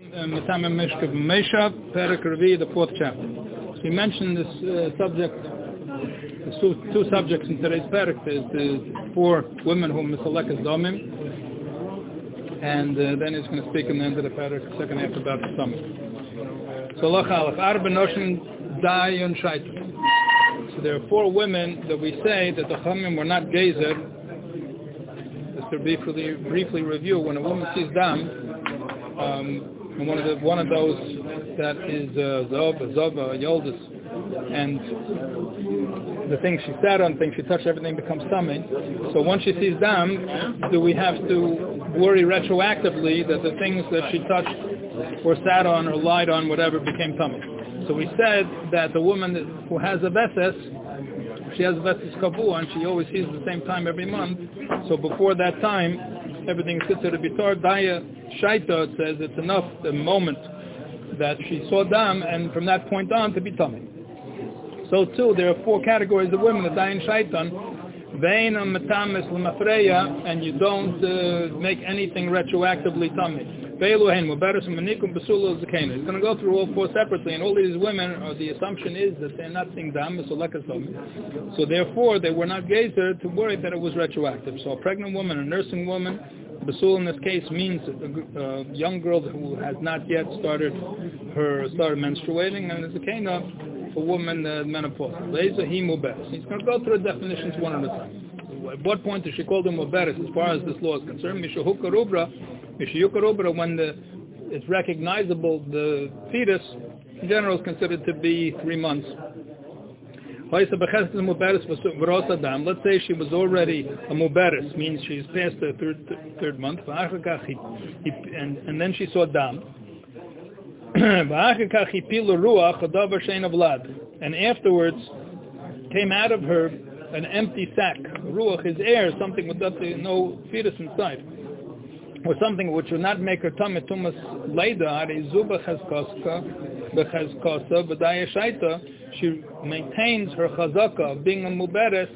Matama Mishka Mesha, Perik Revi, the fourth chapter. So we mentioned this uh, subject, two, two subjects in today's Perik. There's the four women who Misalek is Domim, and uh, then he's going to speak in the end of the Perik, second half about the summit. So Lach Aleph, Arba Noshin Dayon Shaitan. So there are four women that we say that the Chamim were not gazer. Just to briefly, briefly review, when a woman sees dam, um, and one of the one of those that is uh, Zov, Zova, Yoldis, and the things she sat on, things she touched, everything becomes tummy. So once she sees dam, do we have to worry retroactively that the things that she touched or sat on or lied on, whatever, became tummy? So we said that the woman who has a veses, she has a veses kavua, and she always sees the same time every month. So before that time, everything at a bitar daya shaita. Says it's enough the moment that she saw dam, and from that point on to be tummy. So too, there are four categories of women: the in shaitan, vein matamis lemafreya, and you don't uh, make anything retroactively tummy. He's going to go through all four separately, and all these women, or the assumption is that they're not seeing dam, so therefore they were not gazer to worry that it was retroactive. So a pregnant woman, a nursing woman, Basul in this case means a, young girl who has not yet started her started menstruating, and is a kana, a woman uh, menopause. He's going to go through the definitions one at a time. At what point is she called him Muberes as far as this law is concerned? Mishahuka Rubra Mishiyukarubra, when the, it's recognizable, the fetus in general is considered to be three months. Let's say she was already a muberis, means she's past the third, third month, and, and then she saw dam. and afterwards came out of her an empty sack. Ruach is air, something with no fetus inside or something which will not make her tummy tumas later, zuba chazkoska, bechazkosa, b'daya shaita, she maintains her chazaka of being a muberes,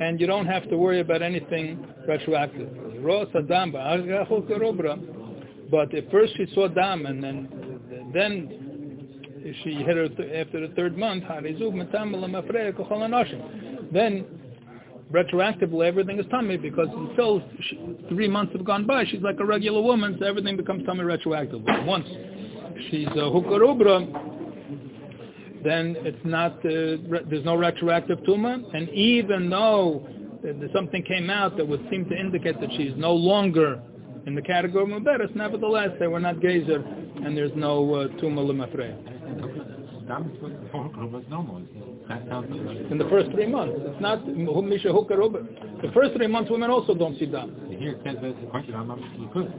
and you don't have to worry about anything retroactive. But at first she saw dam, and then then she hit her th- after the third month. Then retroactively everything is tummy because until she, three months have gone by, she's like a regular woman, so everything becomes tummy retroactively. Once she's a hukarubra, then it's not, uh, re- there's no retroactive tuma, and even though something came out that would seem to indicate that she's no longer in the category of Muberes, nevertheless, they were not gazer, and there's no uh, tuma lemafreya. In the first three months. It's not Misha Hukar The first three months women also don't see dam. Here it says that the question, you could.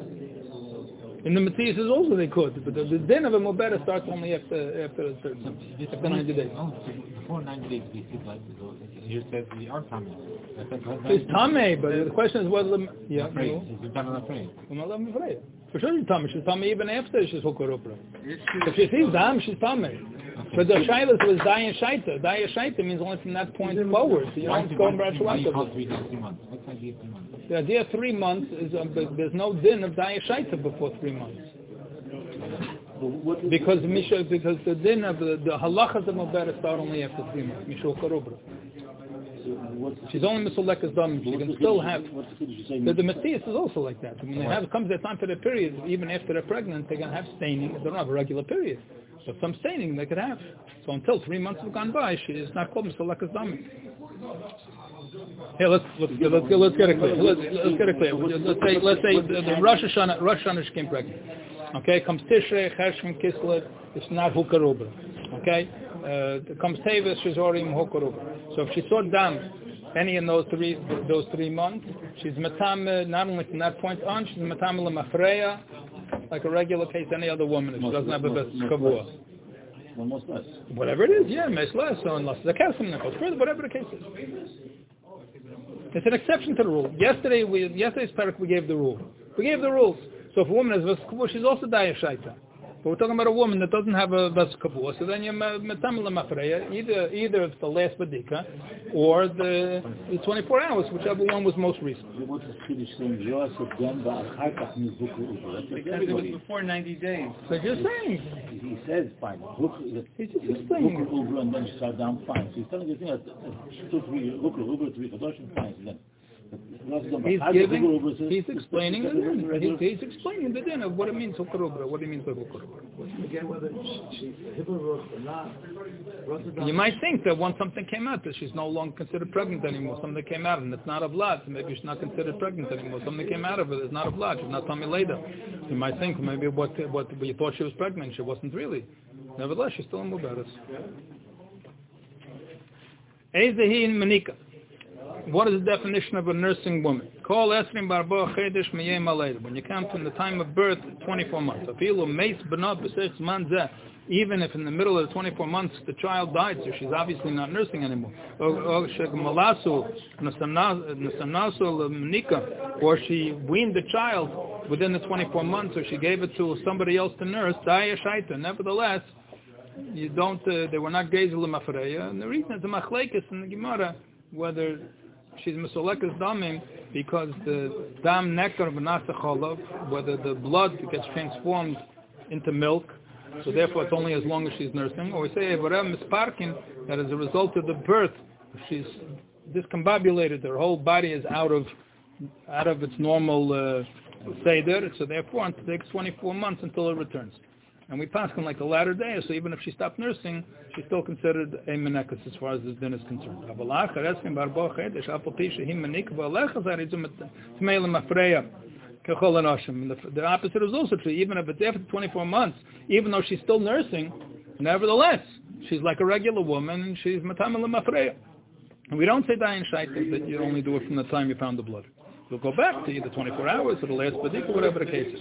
In the Matthias also they could, but the, the din of a Mubera starts only after after the third month, after 90 days. Oh, before 90 days we see like, here says we are Tame. It's Tame, but the question is whether, yeah, afraid. Is it Tame afraid? I'm not afraid. For sure she's Tame. She's Tame even after she's Hukar If she sees Dam, she's Tame. But the Shilas was Daya Shaita. Daya Shaita means only from that point forward. So you don't go retroactively. The idea of three months is um, there's no din of Daya Shaita before three months. Because Misha, because the din of the, the halachas of Mabera start only after three months. Misha Karubra. She's only Misuleka's done. She can still have. The, the Matthias is also like that. When they have comes their time for their period, even after they're pregnant, they're going to have staining. They don't have a regular period. But some staining they could have. So until three months have gone by, she is not called Misaleka's Dami. Here, let's let's let's, let's get it clear. Let's, let's get it clear. Let's say let's say the, the Rosh Hashanah Rosh Hashanah she came pregnant. Okay, comes Tishrei, Cheshvan, Kislev. It's not Hukaruba. Okay, uh, comes Tevis, she's already Hukaruba. So if she saw dam any in those three those three months, she's matam not only from that point on, she's matam lemafreya like a regular case, any other woman, if she doesn't have a best kavua. Almost less. Whatever it is, yeah, mes less, so unless the goes further, whatever the case is. It's an exception to the rule. Yesterday, we, yesterday's parak we gave the rule. We gave the rules. So if a woman has kavua, she's also daya shaita. But we're talking about a woman that doesn't have a bas kapua, so then you're metamel mafreya, either either it's the last badika or the, the 24 hours, whichever one was most recent. Because it was before 90 days. So you're saying. He says fine. He's just explaining it. and then you start down fine. So he's telling you, two, three, three, fine. Then He's giving, he's explaining the din. He's, he's explaining the din of what it means hukarubra. What do you mean by hukarubra? Again, whether she's or not. You might think that once something came out that she's no longer considered pregnant anymore. Something came out and it's not a blood, so maybe she's not considered pregnant anymore. Something came out of it, it's not a blood. She's not tummy later. You might think maybe what what you thought she was pregnant, she wasn't really. Nevertheless, she's still in mubaris. Ezehi in Manika. What is the definition of a nursing woman? Call When you count from the time of birth, 24 months. Even if in the middle of the 24 months the child died, so she's obviously not nursing anymore. Or she weaned the child within the 24 months, or she gave it to somebody else to nurse. Nevertheless, you don't. Uh, they were not gezel And the reason is the machlekes in the Gemara whether she's misolekas damim because the dam nektar v'nasa cholov, whether the blood gets transformed into milk, so therefore it's only as long as she's nursing, or we say evarem misparkin, that as a result of the birth, she's discombobulated, her whole body is out of out of its normal uh, seder, so therefore it takes 24 months until it returns. And we pass on like the latter day, so even if she stopped nursing, she's still considered a menekus as far as this din is concerned. The opposite is also true. Even if it's after 24 months, even though she's still nursing, nevertheless, she's like a regular woman and she's matamel mafreya. And we don't say dayan shaitik that you only do it from the time you found the blood. You'll go back to either 24 hours or the last badik or whatever the case is.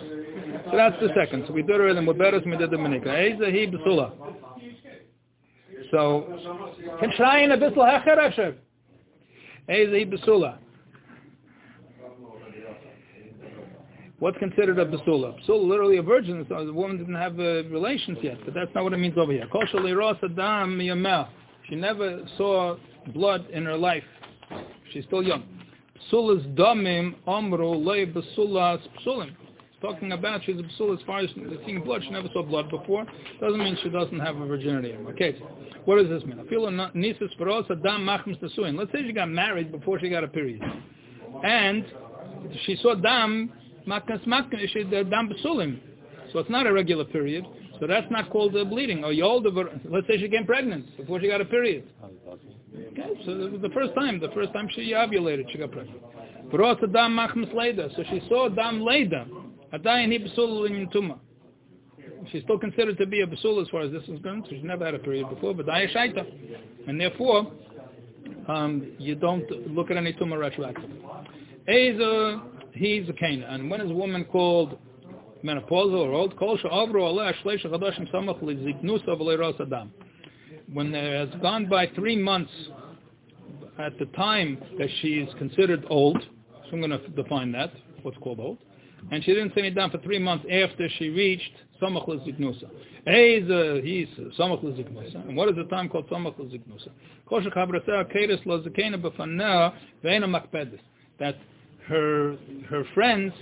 So that's the second. So we did it in Muberes Midah Dominica. Eiza hi besula. So, can schreien a bissl hecher, Hashem. Eiza hi besula. What's considered a basula? Basula, literally a virgin, so the woman didn't have uh, relations yet, but that's not what it means over here. She never saw blood in her life. She's still young. Basulas damim amru lei basulas psulim talking about she's a psul as far as seeing blood. She never saw blood before. Doesn't mean she doesn't have a virginity. Okay, what does this mean? nisus for also dam Let's say she got married before she got a period, and she saw dam makas mak she uh, dam basulim. So it's not a regular period. So that's not called a bleeding. Oh, or older. let's say she became pregnant before she got a period. Okay, so it was the first time. The first time she ovulated, she got pregnant. dam So she saw dam leda. Adayin he besul tuma. She's still considered to be a besul as far as this is concerned. She's never had a period before, but daya shaita, and therefore um, you don't look at any tumah retroactively. Eza he's a kana, and when is a woman called menopausal or old? Kol she'avru aleh shleisha chadashim samach liziknusa v'leiros adam. When it has gone by three months at the time that she is considered old, so I'm going to define that, what's called old, and she didn't sit down for three months after she reached Samach Leziknusa. He's, uh, he's Samach Leziknusa. And what is the time called Samach Leziknusa? Keres Lezikena Makpedis. That her, her friends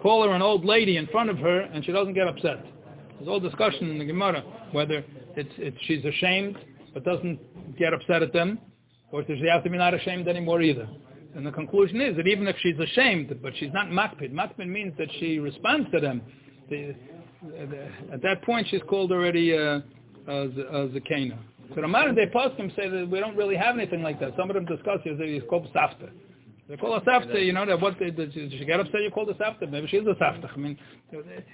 call her an old lady in front of her and she doesn't get upset. There's all discussion in the Gemara whether it's, it's, she's ashamed but doesn't get upset at them, or does she have to be not ashamed anymore either. And the conclusion is that even if she's ashamed, but she's not makpid, makpid means that she responds to them. The, the, at that point, she's called already uh, a, a, a zakena. So the modern day poskim say that we don't really have anything like that. Some of them discuss it. It's called safta. They call a safta, you know, that what they, did she get upset you call the safta. Maybe she's a safta. I mean,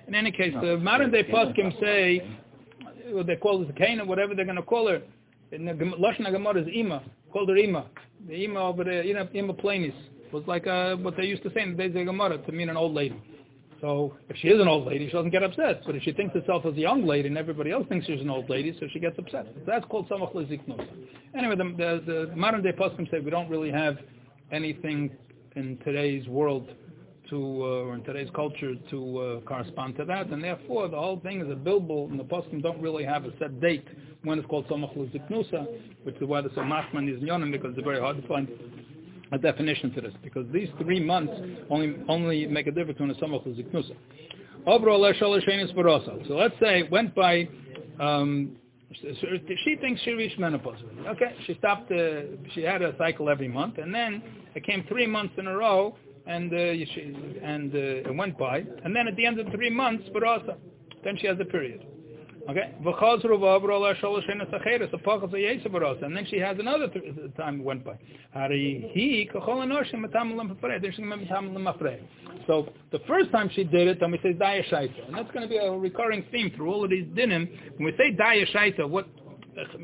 in any case, the modern day poskim say, what they call the zakena, whatever they're going to call her. In the Lashon Gemara is ima, called her ima the email over you know, Ima Planis, was like uh, what they used to say in the days of Gemara to mean an old lady. So if she is an old lady, she doesn't get upset. But if she thinks herself as a young lady and everybody else thinks she's an old lady, so she gets upset. So that's called samach leziknos. Anyway, the, the, the modern day poskim say we don't really have anything in today's world to, uh, or in today's culture, to uh, correspond to that, and therefore the whole thing is a billable, and the poskim don't really have a set date when it's called Somach Luziknusa, which is why the Somachman is Yonim, because it's very hard to find a definition to this, because these three months only only make a difference when it's Somach Luziknusa. So let's say it went by um, she thinks she reached menopause. Okay, she stopped. Uh, she had a cycle every month, and then it came three months in a row, and uh, and uh, it went by, and then at the end of three months, also, then she has a period. Okay, and then she has another th- time went by. So the first time she did it, then we say daya shaita, and that's going to be a recurring theme through all of these dinim. When we say daya shaita, what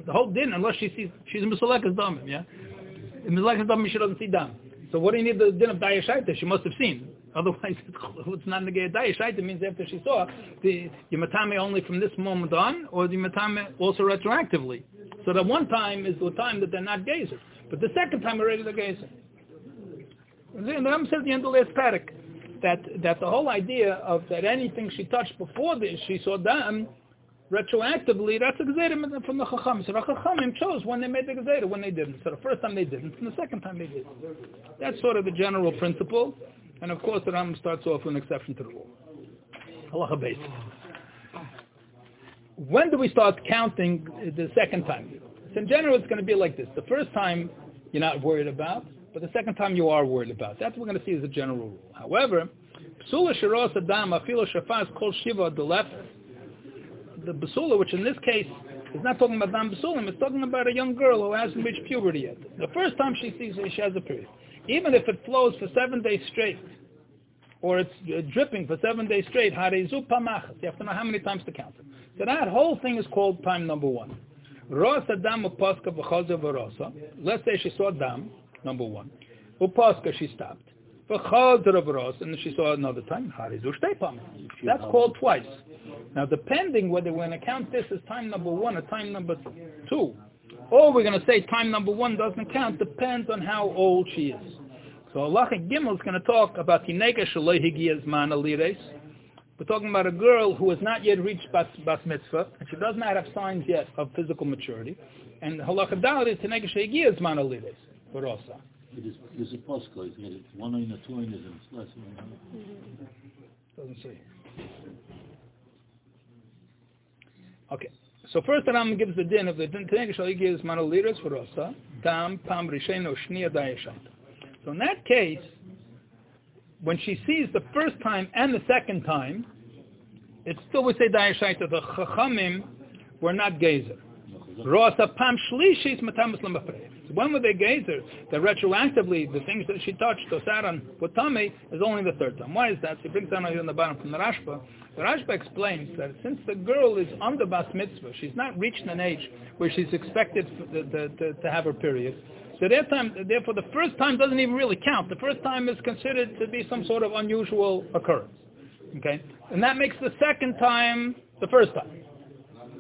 the whole din, unless she sees she's a misalekas damim, yeah, in misalekas damim she doesn't see dam. So what do you need the din of daya shaita? She must have seen. Otherwise, it's not negay daya shaita means after she saw the yamatame only from this moment on, or the yamatame also retroactively. So the one time is the time that they're not gazing. but the second time already they're gazer. The Ram says the end of the last that that the whole idea of that anything she touched before this she saw dam retroactively that's a gzeira from the chacham. So the chachamim chose when they made the gzeira, when they didn't. So the first time they didn't, and the second time they did. That's sort of the general principle, and of course the Ram starts off with an exception to the rule. Halacha base. When do we start counting the second time? So in general, it's going to be like this. The first time you're not worried about. But the second time you are worried about. That's what we're going to see as a general rule. However, Psula Shiros Adam Afilo Shafas Kol Shiva the left, the Basula, which in this case is not talking about Dam Basulim, it's talking about a young girl who hasn't reached puberty yet. The first time she sees it, she has a period. Even if it flows for seven days straight, or it's uh, dripping for seven days straight, Harezu Pamachas. You have to know how many times to count it. So that whole thing is called time number one. Rosa Dam Upaska V'Choza Let's say she saw Dam, number one. Upaska, she stopped. And she saw another time. That's called twice. Now, depending whether we're going to count this as time number one or time number two, or we're going to say time number one doesn't count, depends on how old she is. So Allah Gimel is going to talk about Tineka Shalei Mana Lires. We're talking about a girl who has not yet reached bas, bas mitzvah, and she does not have signs yet of physical maturity. And Halacha Dalit is Tineka Shalei Mana Lires. It is, there's a postcode, it's one line or two and it's less Doesn't say. Okay. So first the Ram gives the din of the din Taneg Shal gives Manoliris for Rosa, Dam, Pam, Risheno, Shnia, Dayashait. So in that case, when she sees the first time and the second time, it's still we say Dayashait, the Chachamim were not gazer. Rosa Pam Shlishis Matamas Lamafrei. When were they gazer? That retroactively, the things that she touched, Tosaran, Potame, is only the third time. Why is that? She brings down here on the bottom from the Rashba. The Rashba explains that since the girl is under Bas Mitzvah, she's not reached an age where she's expected to, to, to, have her period. So that time, therefore, the first time doesn't even really count. The first time is considered to be some sort of unusual occurrence. Okay? And that makes the second time the first time.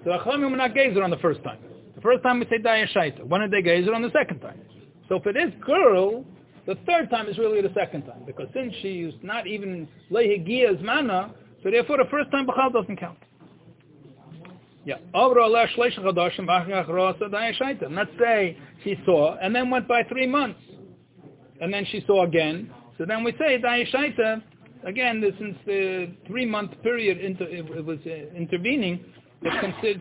So the Achamim were not gazer on the first time first time we say Daya Shaita. When did they gazer? On the second time. So for this girl, the third time is really the second time. Because since she's not even Lehigia's mana, so therefore the first time Bachal doesn't count. Yeah. Let's say she saw, and then went by three months. And then she saw again. So then we say Daya Shaita, again, since the three-month period inter, it was uh, intervening,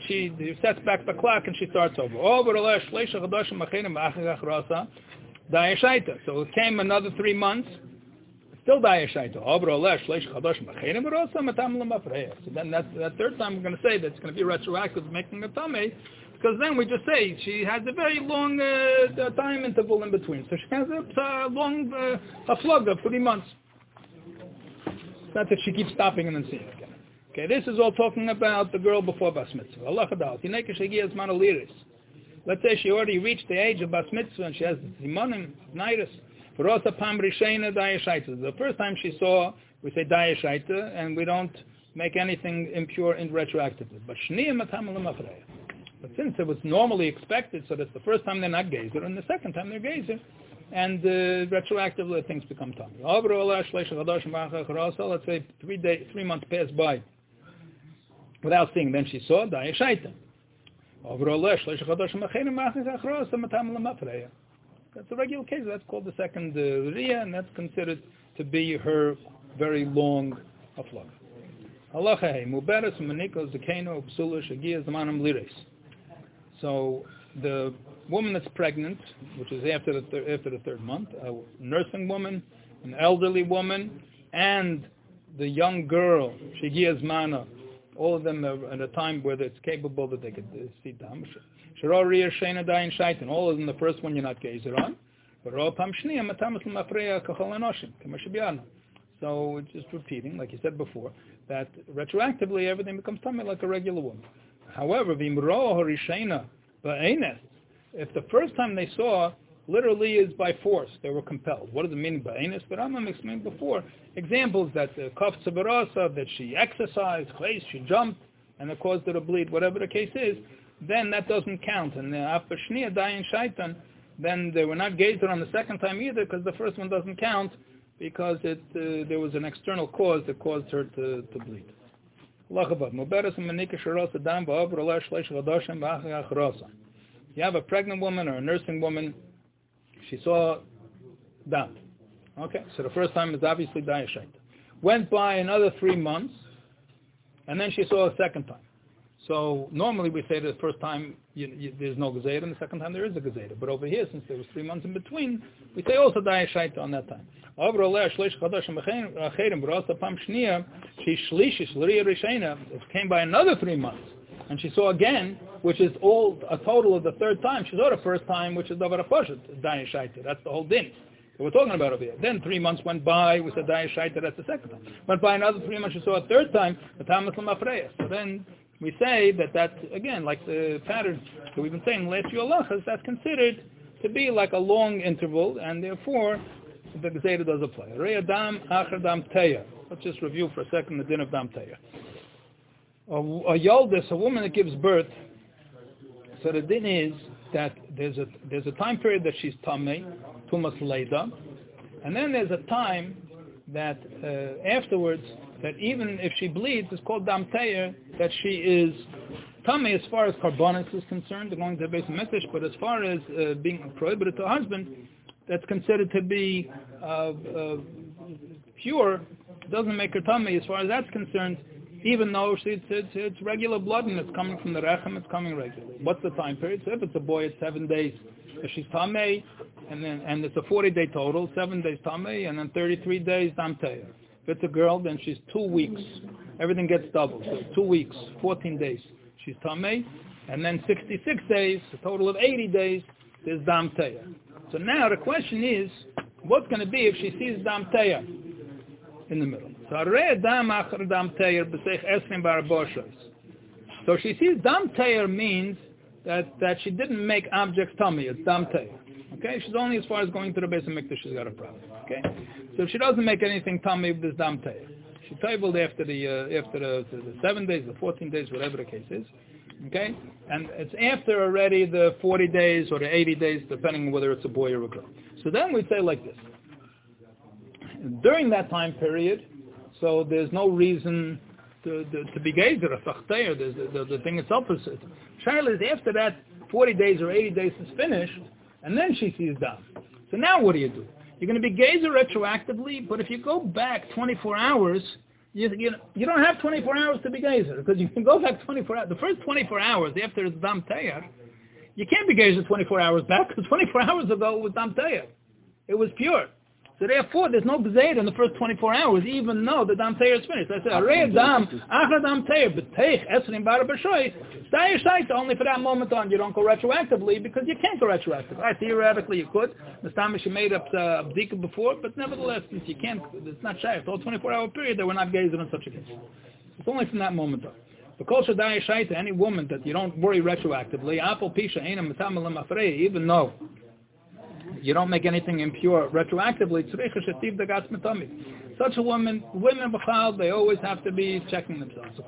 she sets back the clock and she starts over. So it came another three months, still. So then that, that third time we're going to say that it's going to be retroactive making a tummy, because then we just say she has a very long uh, time interval in between. So she has a uh, long uh, a slug of three months. Not that she keeps stopping and then seeing again. Okay, this is all talking about the girl before Bas Mitzvah. Allah. Let's say she already reached the age of Bas Mitzvah and she has Zimonim, Nairis. The first time she saw, we say Dayashaita, and we don't make anything impure in retroactively. But But since it was normally expected, so that's the first time they're not gazer, and the second time they're gazer, and uh, retroactively things become tummy. Let's say three day, three months pass by without seeing, then she saw Daya Shaita. That's a regular case. That's called the second uh, Riyah, and that's considered to be her very long aflag. Halacha muberes manikos zekeno psula shagia. So the woman that's pregnant, which is after the thir- after the third month, a nursing woman, an elderly woman, and the young girl shagia zmana, all of them at a time where it's capable that they could uh, see dam. Shirori shena dayin shaitan. All of them, the first one you're not gazer on. So it's just repeating, like you said before, that retroactively everything becomes tummy like a regular woman. However, if the first time they saw literally is by force, they were compelled. What does it mean ba'enes? But Rambam explained before examples that the kaf that she exercised, she jumped, and it caused her to bleed, whatever the case is, then that doesn't count. And after Shnia dying shaitan, then they were not gazer on the second time either because the first one doesn't count because it uh, there was an external cause that caused her to, to bleed. You have a pregnant woman or a nursing woman, she saw dam. Okay, so the first time is obviously diashite. Went by another three months, and then she saw a second time. So normally we say the first time you, you, there's no gezerah, and the second time there is a gezerah. But over here, since there was three months in between, we say also daya shaita on that time. It came by another three months, and she saw again, which is all a total of the third time. She saw the first time, which is davar aposhet, daya shaita. That's the whole din we're talking about over here. Then three months went by, we said Daya Shaita, that's the second time. Went by another three months, she saw a third time, the Tamas Lamafreya. So then we say that that, again, like the pattern that we've been saying, last few halachas, that's considered to be like a long interval, and therefore the Gezeda does apply. Rei Dam Achar Dam Teya. Let's just review for a second the din of Dam Teya. A, a Yoldis, a woman that gives birth, so the din is that there's a there's a time period that she's tamei, tumas leida, and then there's a time that uh, afterwards that even if she bleeds, it's called damteya, that she is tummy as far as carbonis is concerned, going to the base of message, but as far as uh, being prohibited to a husband, that's considered to be uh, uh, pure, doesn't make her tummy as far as that's concerned, even though it's, it's, it's regular blood and it's coming from the rechem, it's coming regularly. What's the time period? So if it's a boy, it's seven days. If she's tamei, and then and it's a 40-day total, seven days tamei, and then 33 days damteya. If it's a girl, then she's two weeks. Everything gets doubled. So two weeks, 14 days, she's tamei, and then 66 days, a total of 80 days, there's damteya. So now the question is, what's going to be if she sees damteya in the middle? So she sees damteya means that, that she didn't make objects tummy, it's damteya. Okay, she's only as far as going to the base of mikdash, she's got a problem. Okay, so she doesn't make anything tummy, with this dam teir. She tabled after the uh, after the, the, the seven days, the fourteen days, whatever the case is. Okay, and it's after already the forty days or the eighty days, depending on whether it's a boy or a girl. So then we say like this: during that time period, so there's no reason to, to, to be gazer, the, the, the thing itself is. Charlotte is after that 40 days or 80 days is finished, and then she sees dam. So now what do you do? You're going to be gazer retroactively, but if you go back 24 hours, you, you, you don't have 24 hours to be gazer, because you can go back 24 hours. The first 24 hours after it's dam you can't be gazer 24 hours back, because 24 hours ago it was dam. It was pure. So therefore, there's no gzeir in the first 24 hours, even though the dam is finished. I said, arei dam, achra dam teir, b'teich esrim bar b'shois, stay aside only for that moment on. You don't go retroactively because you can't go retroactively. Right, theoretically you could. The Stamish made up uh, bdika before, but nevertheless, since you can't, it's not shy. It's all 24-hour period that we're not gazing in such a case. It's only from that moment on. The Because Shadai Shaita, any woman that you don't worry retroactively, Apple Pisha, even though you don't make anything impure retroactively. Such a woman, women b'chal, they always have to be checking themselves.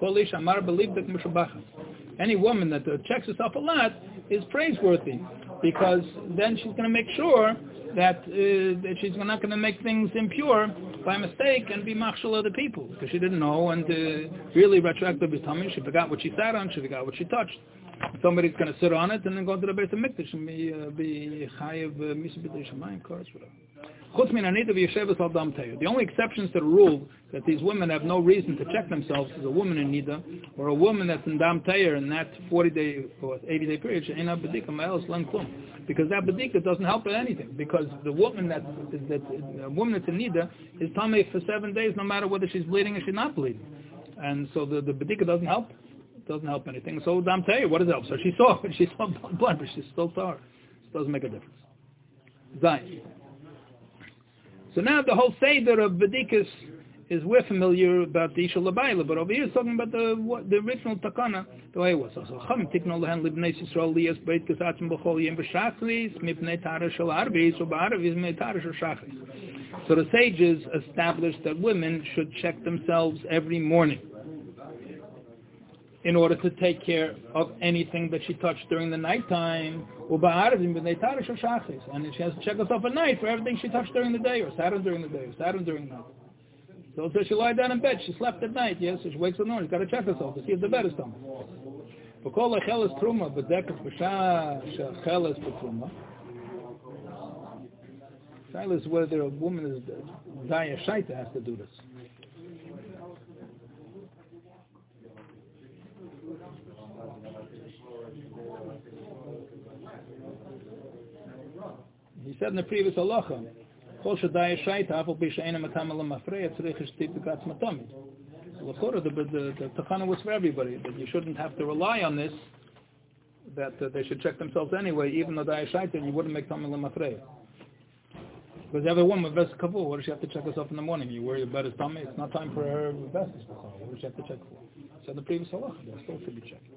Any woman that checks herself a lot is praiseworthy. because then she's going to make sure that, uh, that she's not going to make things impure by mistake and be machshel other people because she didn't know and uh, really retroactively tummy she forgot what she sat on, she forgot what she touched. Somebody's going to sit on it and then go to the Beit HaMikdash and be, uh, be chayiv uh, shamayim, course, whatever. The only exceptions to the rule that these women have no reason to check themselves is a woman in Nida or a woman that's in Dam Tayer in that 40 day or 80 day period, because that Badika doesn't help her anything. Because the woman that, that woman that's in Nida is tummy for seven days no matter whether she's bleeding or she's not bleeding. And so the, the Badika doesn't help. It doesn't help anything. So Dam Tayer, what does it help? So she saw, she saw blood, but she's still tar. It doesn't make a difference. Zayin. So now the whole Seder of Vedikas is we're familiar about the Isha Labaila, but over here it's talking about the what, the original Takana, the way it was. So Chum Tiknol Lehen Libnei Yisrael Lias Beit Kasatzim B'chol Yem B'Shachris Mipnei Tara Shal Arbi So Ba'arav Mipnei. So the sages established that women should check themselves every morning in order to take care of anything that she touched during the nighttime. And she has to check herself at night for everything she touched during the day, or Saturn during the day, or Saturn during the night. So, so she lied down in bed, she slept at night, yes, so she wakes up in the morning, she's got to check herself to see if the bed is coming. וכל החלס תרומה בדקת בשעה שהחלס בתרומה. Silas, whether a woman is Daya Shaita has to do this. Said in the previous halacha, Kol shadai shaita afal b'she'ena matam ala mafreya tzrich shtip b'gatz matomid. So the, the, the, the was for everybody, that you shouldn't have to rely on this, that uh, they should check themselves anyway, even though dai shaita, you wouldn't make tam ala. Because every woman with kabul, what does she have to check herself in the morning? You worry about his tummy, it's not time for her vest What does she have to check for? So the previous halacha, they still should be checked.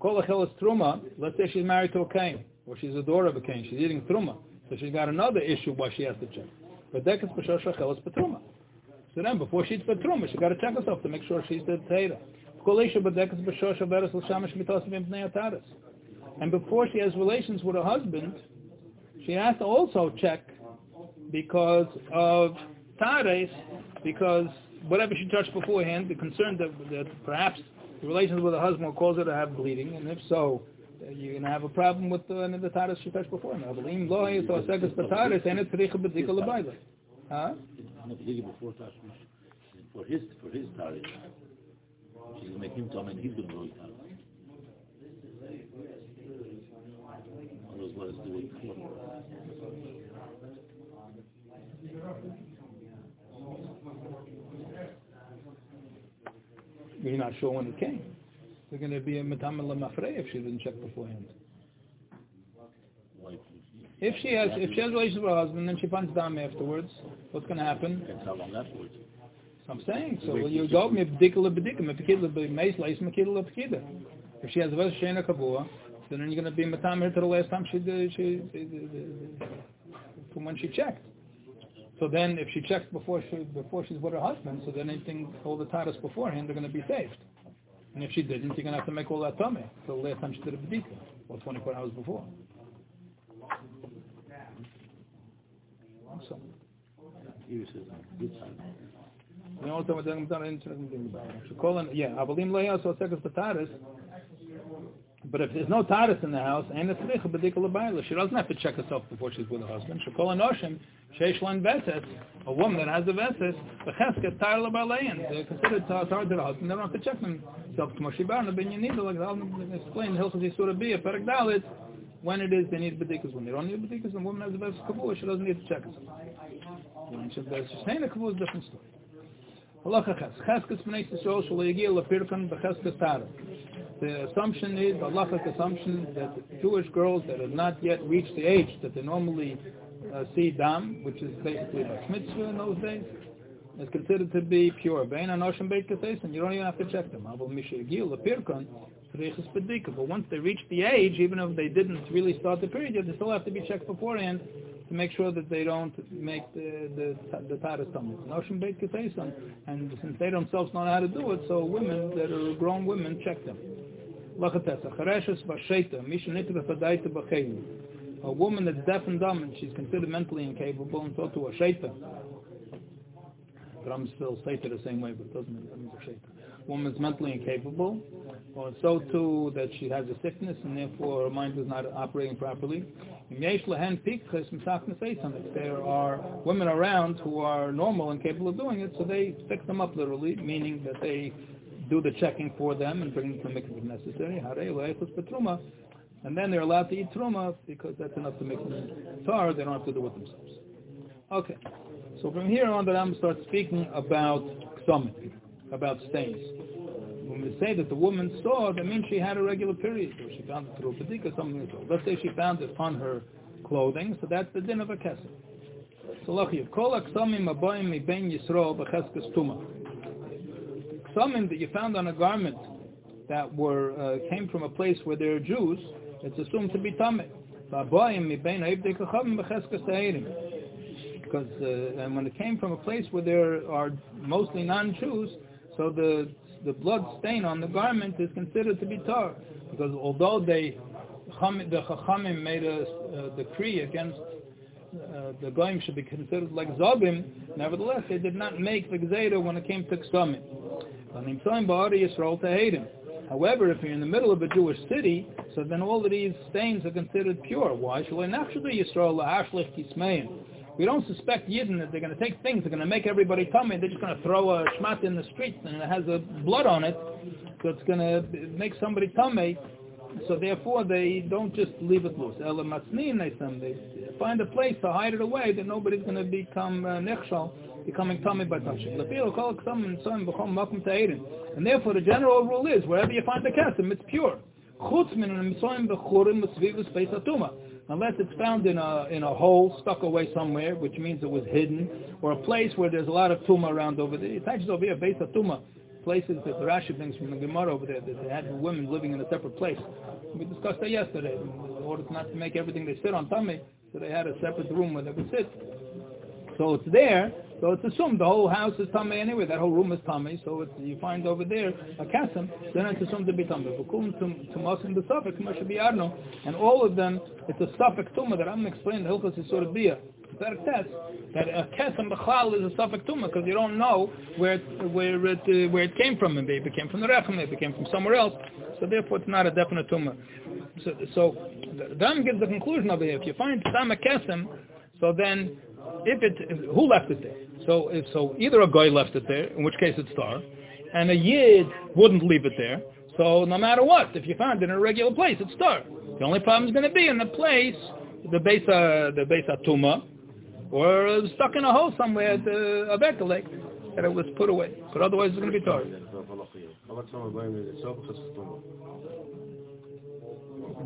Kol achelas truma, let's say she's married to a kain or she's a daughter of a king, she's eating truma, so she's got another issue why she has to check. But dekas b'shosha chelas betruma. So then, before she eats betruma, she got to check herself to make sure she's the teira. And before she has relations with her husband, she has to also check because of tares, because whatever she touched beforehand, the concern that, that perhaps the relations with her husband will cause her to have bleeding, and if so, you're going to have a problem with uh, the, the Taras she touched before. Now, Im lo is or segas bataris and it's richa bedika lebayla. Huh? For his for his Taras, she's going to make him tell and he's going to go Taras. Otherwise, let us do it. You're not sure when it came they're going to be a metamel mafrei if she didn't check beforehand. If she has if she has relations with her husband, then she finds dam afterwards. What's going to happen? I'm saying. So you go me bedikla bedikla mepikidla bemeis leis mekidla pekida. If she has a vesha shena kabua, then you're going to be metamer to the last time she did she, from when she checked. So then, if she checks before she before she's with her husband, so then anything all the taras beforehand are going to be saved. And if she didn't, you're going to have to make all that tummy. So last time she did a bedika, or 24 hours before. So. You know what I'm talking about? Yeah, Avalim Leia, so. But if there's no taris in the house, and it's Richa B'dika L'bayla, she doesn't have to check herself before she's with her husband. She call a noshim, Sheish Lan Veses, a woman that has a Veses, the Chesket Tar L'baylayan, they're considered tar to the husband, they don't have to check themselves. K'mo Shibarna Ben Yanida, like I'll explain, Hilchas Yisura Bia, Perek Dalit, when it is they need B'dikas, when they don't need B'dikas, the woman has a Veses Kabul, she doesn't need to check herself. When she's Sheish Kabul is a different story. Halacha Ches, Chesket B'nei Yisrael, Shal Yagil, Lepirkan, B'chesket Tarah the assumption is, halachic assumption, that Jewish girls that have not yet reached the age that they normally uh, see dam, which is basically a mitzvah in those days, is considered to be pure. Bein anoshim beit and you don't even have to check them. But once they reach the age, even if they didn't really start the period yet, they still have to be checked beforehand to make sure that they don't make the the the taras tumble. Noshim beit and since they themselves know how to do it, so women that are grown women check them. A woman that's deaf and dumb and she's considered mentally incapable, and so to a Sheta. Ram still say to the same way, but it doesn't mean that a Sheta. Woman is mentally incapable, or so too that she has a sickness and therefore her mind is not operating properly. There are women around who are normal and capable of doing it, so they pick them up literally, meaning that they do the checking for them and bring them to mikvah if necessary. And then they're allowed to eat truma because that's enough to make them tar. They don't have to do it themselves. Okay. So from here on, the Ram starts speaking about ksomim, about stains. When we say that the woman saw, that means she had a regular period, or she found it through a pedika, something like that. Let's say she found it on her clothing, so that's the din of a kesef. So lachiv, kol aksomim abayim mi ben yisrael b'cheskes something that you found on a garment that were uh, came from a place where there are Jews, it's assumed to be tamei. Because uh, and when it came from a place where there are mostly non-Jews, so the the blood stain on the garment is considered to be tar. Because although they the Chachamim made a uh, decree against uh, the goyim should be considered like zobim, nevertheless they did not make the gzeira when it came to ksomim. However, if you're in the middle of a Jewish city, so then all of these stains are considered pure. Why? We don't suspect Yidden that they're going to take things, they're going to make everybody tummy, they're just going to throw a shmat in the street and it has a blood on it, so it's going to make somebody tummy. So therefore they don't just leave it loose. They find a place to hide it away that nobody's going to become uh, nechshal becoming tummy by touching. And therefore the general rule is, wherever you find the kesim, it's pure. Unless it's found in a in a hole stuck away somewhere, which means it was hidden, or a place where there's a lot of tuma around over there. It's actually over here, base tuma, places that the Rashi brings from the Gemara over there, that they had the women living in a separate place. We discussed that yesterday. In order not to make everything they sit on tummy, so they had a separate room where they would sit. So it's there, so it's assumed the whole house is tummy anyway. That whole room is tummy. So you find over there a kasim, then it's assumed to be tummy. Tumasim the and all of them it's a suffix tumah that I'm explaining the hilchos is bia. That a kesem b'chlal is a suffix tumah because you don't know where it, where it uh, where it came from. Maybe it came from the rechem, maybe it came from somewhere else. So therefore, it's not a definite tumah. So, so the Ram gives the conclusion of it. If you find tam a kesem, so then if it who left it there? So if so, either a guy left it there, in which case it's tar, and a yid wouldn't leave it there. So no matter what, if you found it in a regular place, it's tar. The only problem is going to be in the place, the base, uh, the base atuma, or stuck in a hole somewhere at the Aveka lake that it was put away. But otherwise, it's going to be tar.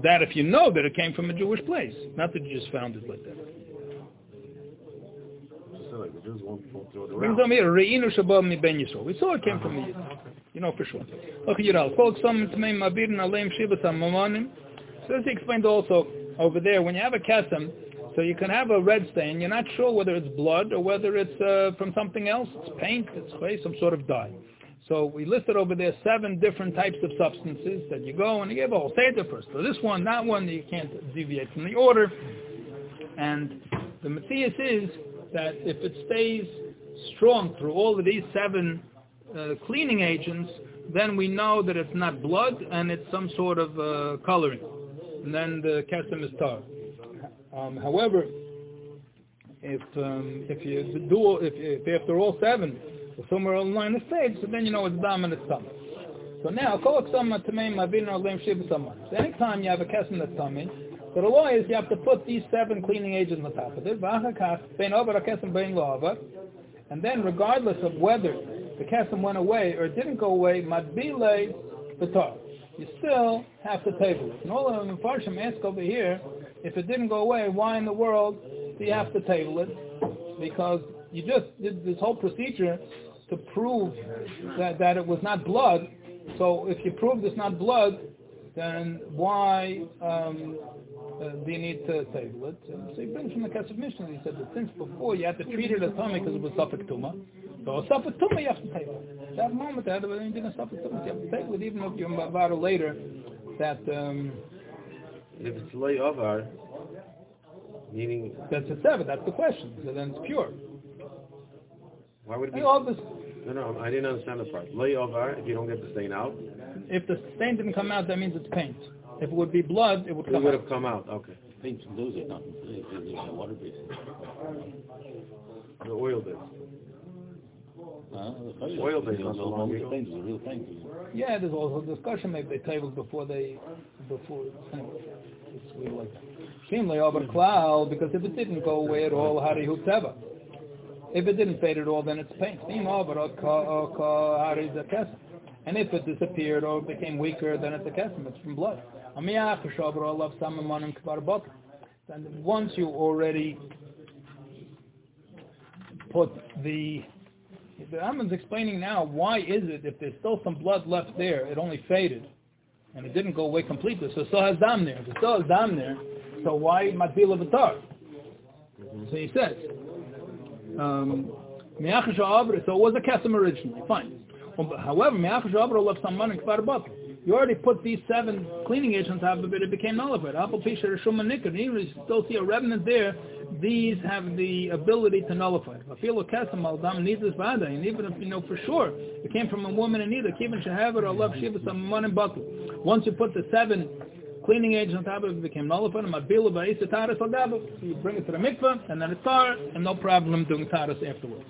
That if you know that it came from a Jewish place, not that you just found it like that. Brings on here, Re'inu. We saw it came from the You know for sure. Look at Yiral. Kol Ksam Tmei Mabir Naleim Shibas HaMamanim. So as he explained also over there, when you have a kesem, so you can have a red stain, you're not sure whether it's blood or whether it's uh, from something else. It's paint, it's some sort of dye. So we listed over there seven different types of substances that you go and you give a whole seder first. So this one, that one, you can't deviate from the order. And the Matthias is that if it stays strong through all of these seven uh, cleaning agents, then we know that it's not blood and it's some sort of uh, coloring. And then the kesem is tar. Um, however, if um, if you do if, if after all seven, or somewhere along the fades, so then you know it's dominant stuff. So now, so anytime you have a kesem that's tummy, so the law is you have to put these seven cleaning agents on top of it. And then regardless of whether the kesem went away or didn't go away, madbile the tar. You still have to table it. And all of them Farshim ask over here, if it didn't go away, why in the world do you have to table it? Because you just did this whole procedure to prove that, that it was not blood. So if you prove it's not blood, then why um, uh, do you need to table it? And so he brings from the Kesef Mishnah. He said that since before you had to treat it as tummy because it was suffix tuma, so a suffix tuma you have to table it. That moment, that anything a suffix tuma, you have to table it, even if you're mavara later that um, If it's lay over, meaning, that's a seven. That's the question. So then it's pure. why would it be? And all this, No, no, I didn't understand the part. Lay over, if you don't get the stain out, if the stain didn't come out, that means it's paint. If it would be blood, it would it come would out. have come out. Okay. Paint from those are not, water based. The oil bit. Oil based, not so long ago. Paint a real paint. Yeah, there's also discussion. Maybe they tabled before they, before. Anyway, it's weird like that. Seemingly over cloud because if it didn't go away at all, how do you ever? If it didn't fade at all, then it's paint. Seem over how is the kesem? And if it disappeared or became weaker, then it's a kesem. It's from blood. And once you already put the the Rambam's explaining now why is it if there's still some blood left there, it only faded, and it didn't go away completely. So it still has dam there. If it still has dam there, so why matbil avatar? So he says, um, so it was a kesem originally, fine. However, me'achash abra left some money kfar bottle. you already put these seven cleaning agents out of it, it became nullified. Apple Pisha or Shuman if you still see a remnant there, these have the ability to nullify. And even if you know for sure it came from a woman either, and Buckle. Once you put the seven cleaning agents on top of it, it became nullified. So you bring it to the mikveh, and then it's tar, and no problem doing Taras afterwards.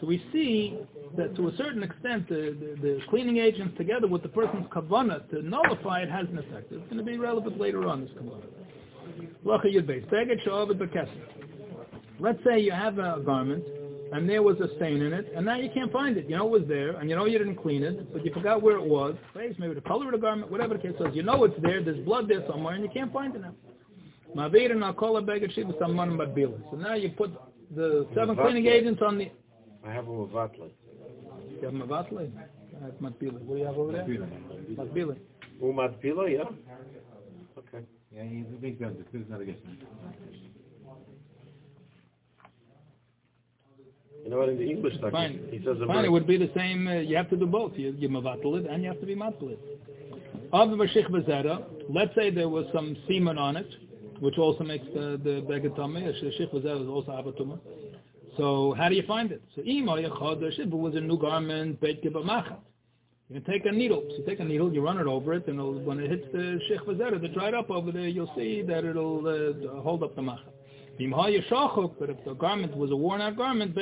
So we see that to a certain extent the, the, the cleaning agents together with the person's kavana to nullify it has an effect. It's going to be relevant later on, this kavana. Let's say you have a garment and there was a stain in it and now you can't find it. You know it was there and you know you didn't clean it, but you forgot where it was. Maybe the color of the garment, whatever the case is. You know it's there, there's blood there somewhere and you can't find it now. So now you put the seven cleaning agents on the... I have a mavatli. You have mavatli? I have matbili. What do you have over there? Matbili. Umatbila, oh, yeah. Okay. Yeah, he makes that. This is not a guess. You know what, in the English section, Fine. he says Fine, it would be the same. Uh, you have to do both. You, you mavatl it and you have to be matl it. Of the Vashich Bezera, let's say there was some semen on it, which also makes the, the begatame. A Shich Bezera is also abatuma. So how do you find it? So ima yachodesh, if it was a new garment, beit machat. You can take a needle. So you take a needle, you run it over it, and it'll, when it hits the shich vazera, the dried up over there, you'll see that it'll uh, hold up the machat. But if the garment was a worn out garment,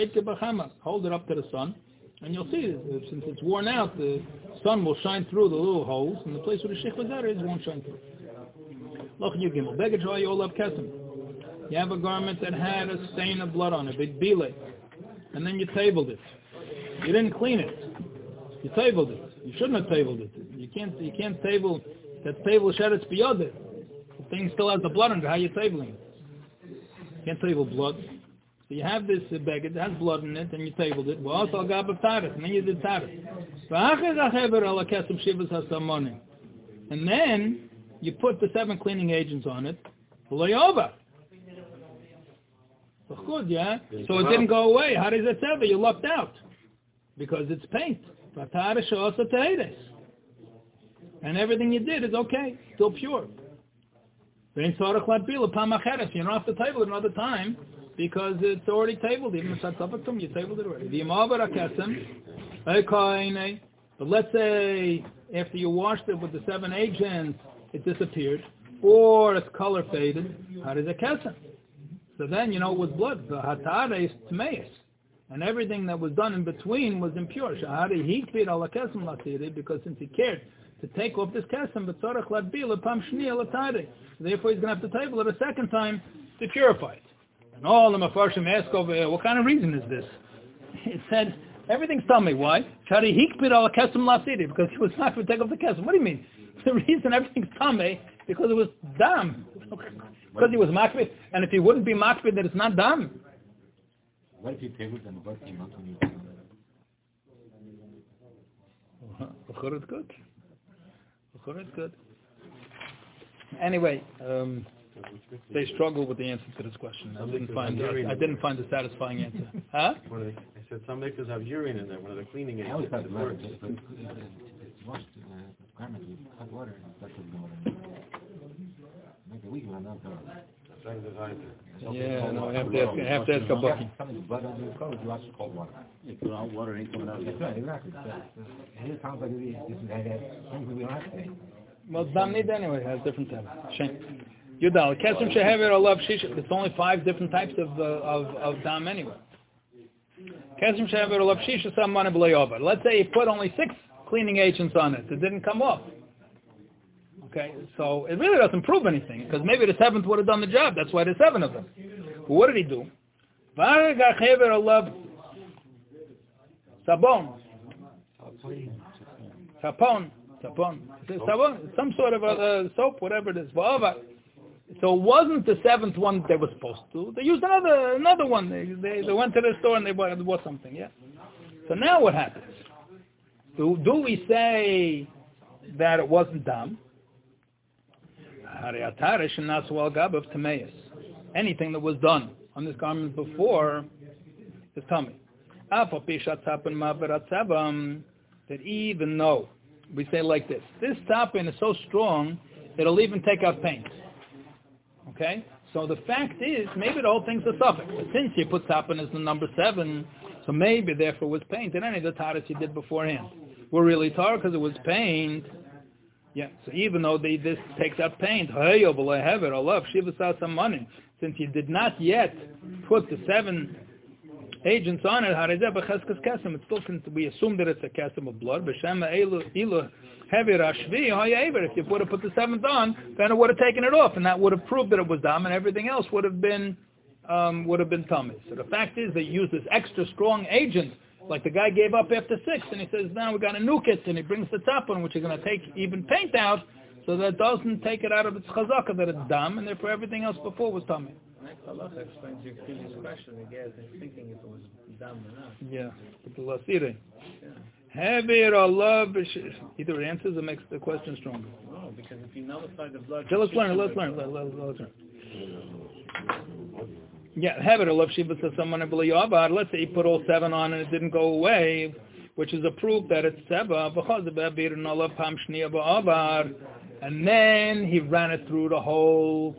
hold it up to the sun, and you'll see that since it's worn out, the sun will shine through the little holes, and the place where the shich vazera is won't shine through. You have a garment that had a stain of blood on it, big bile, and then you tabled it. You didn't clean it. You tabled it. You shouldn't have tabled it. You can't. You can't table that table sheretz beyond it. The thing still has the blood on it. How are you tabling it? You can't table blood. So you have this uh, that has blood in it, and you tabled it. Well, also got taris, and then you did taris. And then you put the seven cleaning agents on it. over. Good, yeah. So it didn't go away. How does it say You lucked out because it's paint. And everything you did is okay, still pure. You don't have to table it another time because it's already tabled. Even if it's up you tabled it already. But let's say after you washed it with the seven agents, it disappeared, or its color faded. How does it kesem? So then, you know, it was blood. The hatare is tmeis. And everything that was done in between was impure. Shahari hikbir ala kesem latiri, because since he cared to take off this kesem, but tzarech ladbil pam shniya latari. Therefore he's going to have to table it a second time to purify it. And all the mafarshim ask over, here, what kind of reason is this? It said, everything's tummy. Why? Shahari hikbir ala kesem latiri, because he was not going to take off the kesem. What do you mean? The reason everything's tummy, because it was dam. Because he was makbid. And if he wouldn't be makbid, then it's not dam. What if you tabled and blood came out when you It's good. It's good. Anyway, um, they struggle with the answer to this question. I didn't find I didn't find a satisfying answer. Huh? One of the, I said some makers have urine in there. One of the cleaning agents. always works. it's washed uh, hot water, and that's what going week, man, I'm telling you. Trying to find it. Yeah, no, I have to ask, I have to ask a booking. Something's blood under your clothes, you watch the cold water. If you're out water ain't coming out. That's right, exactly. So, It is sounds like it is, this is, that, that, things that we don't have today. Well, Dam need anyway, has different types. Shame. Yudal, Kesem Shehever Olav Shisha, it's only five different types of, uh, of, of Dam anyway. Kesem Shehever Olav Shisha Samman B'Leyover. Let's say you put only six cleaning agents on it, it didn't come off. Okay, so it really doesn't prove anything, because maybe the seventh would have done the job, that's why there's seven of them. But what did he do? Sabon. Sapon. Sapon. Sabon. Some sort of a, soap, whatever it is. So it wasn't the seventh one they were supposed to. They used another another one. They, they, they went to the store and they bought, bought something, yeah? So now what happens? Do, do we say that it wasn't dam? Anything that was done on this garment before is tummy. That even though we say like this, this topping is so strong it'll even take out paint. Okay? So the fact is, maybe the whole thing's a suffix. But since you put topping as the number seven, so maybe therefore was paint. Any of the taras you did beforehand were really tar because it was paint. Yeah, so even though they, this takes out paint, since he did not yet put the seven agents on it, it still we assume that it's a kesem of blood. If you would have put the seventh on, then it would have taken it off, and that would have proved that it was dam, and everything else would have been um, would have been tummy. So the fact is, they used this extra strong agent like the guy gave up after six, and he says, now we got a nuke it, and he brings the top one, which is going to take even paint out, so that doesn't take it out of its chazaka, that it's dam, and therefore everything else before was tummy. Next halacha explains your previous question. Is thinking it was or not. Yeah, but the lasire. Hever Allah Either it answers or makes the question stronger. No, because if you nullify the blood... So let's learn, let's learn, let, let, let's learn. Yeah, Hever Allah Shiva says someone Yavar. Oh, let's say he put all seven on and it didn't go away, which is a proof that it's Seba. And then he ran it through the whole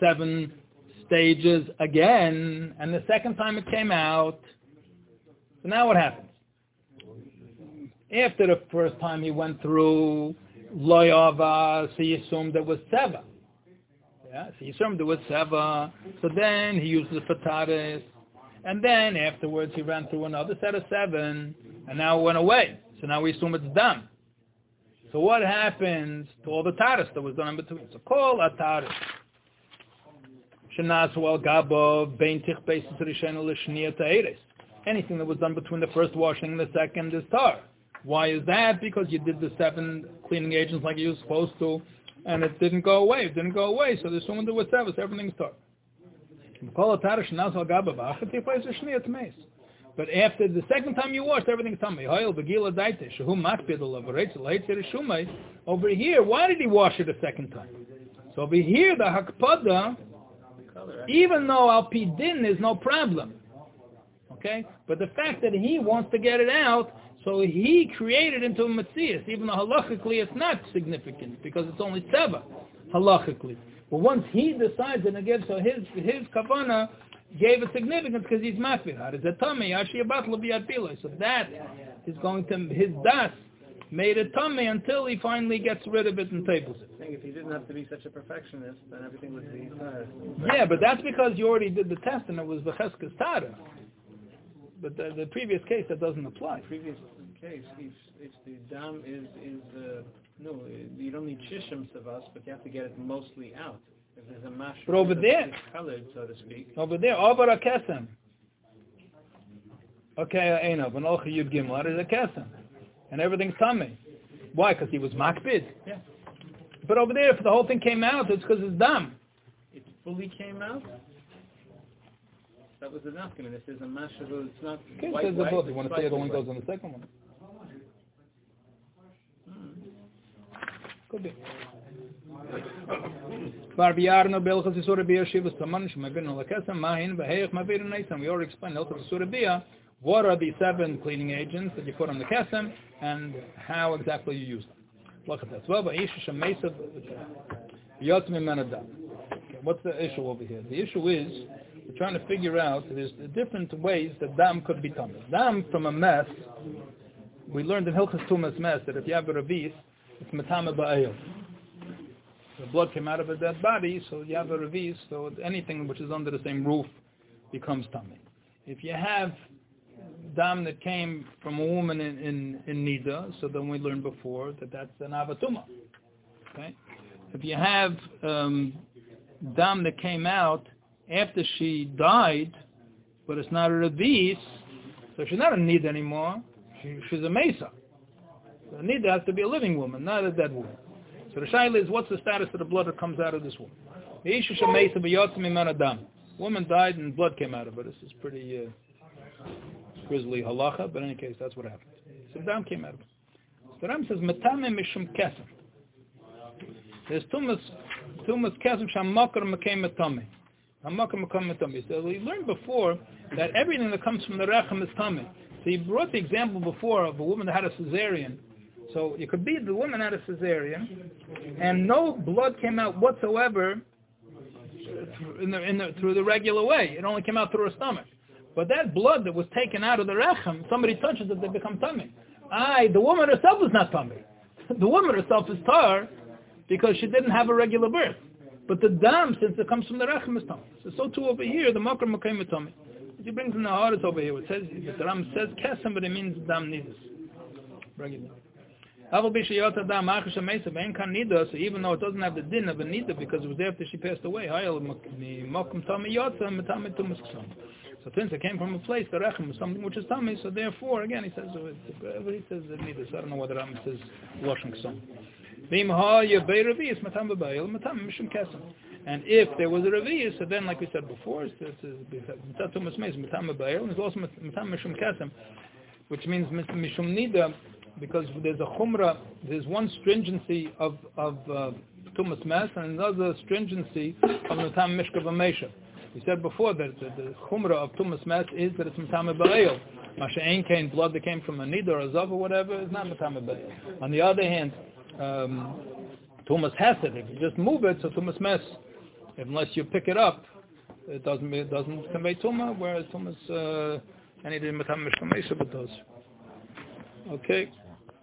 seven stages again, and the second time it came out. So now what happens? After the first time he went through Loyava, so he assumed it was Seva. Yeah, so he assumed it was Seva. So then he used the Fataris. And then afterwards he ran through another set of seven, and now went away. So now we assume it's done. So what happens to all the taris that was done in between? So call a taris. Anything that was done between the first washing and the second is tar. Why is that? Because you did the seven cleaning agents like you were supposed to, and it didn't go away. It didn't go away, so there's someone that was seven, everything's tar. But after the second time you washed, everything's tummy. Over here, why did he wash it a second time? So over here, the hakpada, even though al din there's no problem. Okay? But the fact that he wants to get it out, so he created into a Matthias, even though halachically it's not significant, because it's only Seba, halachically. But once he decides and again, so his his kavana gave it significance because he's mafir. How does it tummy? So that is going to his das made it tummy until he finally gets rid of it and tables it. I think if he didn't have to be such a perfectionist, then everything would be uh, Yeah, but that's because you already did the test and it was v'cheskas tara. But the, the previous case, that doesn't apply. previous case, if, if the dam is, is uh, no, you don't need shishim savas, but you have to get it mostly out. If there's a mash But over there- discolored, so to speak, Over there, over a kesem. Okay, Einav, and Olcha Yud Gimel, is a kesem. And everything's tummy. Why? Because he was makbid. Yeah. But over there, if the whole thing came out, it's because it's dam. it fully came out. That was enough. I mean, if there's a mash it's not Okay, white, says the white, book. You want to say it only goes on the second one. Could be. Var biyarno belchas isura bia shivas taman shmavin lakasam mahin v'heich mavir neitam. We already explained also isura bia. What are the seven cleaning agents that you put on the kesem and how exactly you use them? Look at that. Well, what's the issue over here? The issue is we're trying to figure out there's different ways that dam could be tummy. Dam from a mess. We learned in Hilchas Tumas mess that if you have a revis, it's matama ba'ayil. The blood came out of a dead body, so you have a revis, so anything which is under the same roof becomes tummy. If you have dam that came from a woman in, in, in Nida, so then we learned before that that's an avatuma. Okay? If you have um, dam that came out after she died, but it's not a revis, so she's not a Nida anymore, she, she's a Mesa. A Nida has to be a living woman, not a dead woman. So the shaila is, what's the status of the blood that comes out of this woman? The Isha Shemesa b'yotzim dam. Woman died and blood came out of her. This is pretty... Uh, grisly halacha, but in any case, that's what happened. So Dam came out of it. So Ram says, Metame mishum kesem. There's tumas, tumas kesem shamakar mekem metame. Hamakar mekem metame. So we learned before that everything that comes from the rechem is tummy. So he brought the example before of a woman that had a cesarean. So it could be the woman had a cesarean, and no blood came out whatsoever in the, in the, through the regular way. It only came out through her stomach. But that blood that was taken out of the rechem, somebody touches it, they become tummy. Aye, the woman herself is not tummy. The woman herself is tar because she didn't have a regular birth. But the dam, since it comes from the rechem, is tummy. So, so too over here, the makar makayim tummy. He brings in the hardest over here. It says, the Ram says kesem, but it means dam nidus. Regular. So even though it doesn't have the din of a nida because it was after she passed away, so since it came from a place, the rechem is something which is tummy, so therefore, again, he says, he says, it needs I don't know whether Rambam says washing some. And if there was a revi, so then, like we said before, it's mitam mishum kesem, which means mishum nida, because there's a chumrah, there's one stringency of of uh, tumas mes and another stringency of mitam mishkav amesha. We said before that the, the of tumas mes is that it's matame ba'ayil. Masha ein kain, blood that came from a nid or a zav or whatever, is not matame ba'ayil. On the other hand, um, tumas hesed, if you just move it, so tumas mes, unless you pick it up, it doesn't it doesn't convey tuma, whereas tumas uh, anything matame mishkamesha, but does. Okay.